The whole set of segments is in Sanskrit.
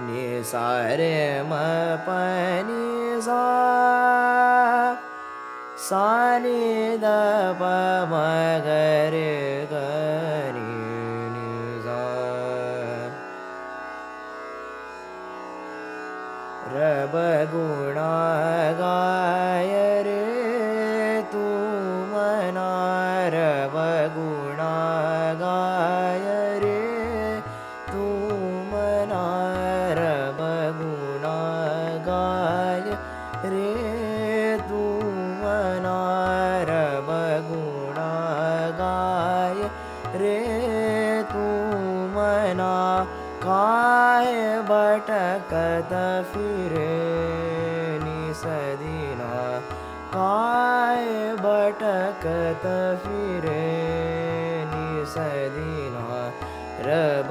निसारे म पनि सा सानि द प म गरे गरि रब गुणा गाय रे तू मना रब गुणा गाय रे तू मना रब गुणा गाय रे मना काय भटकत फिरे निसदिना? काय भटकत फिरे निसदिना? रब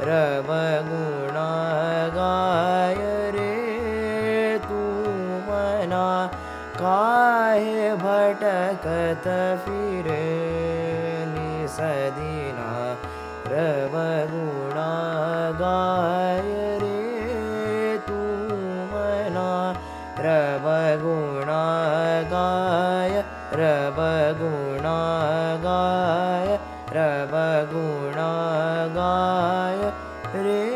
रब गुणा रे तू मना काहे भटकत फिरे? निसदिना रब गुणा गाय रे तू मना रब गुणा गाय रब गुणा गाय रब 그래.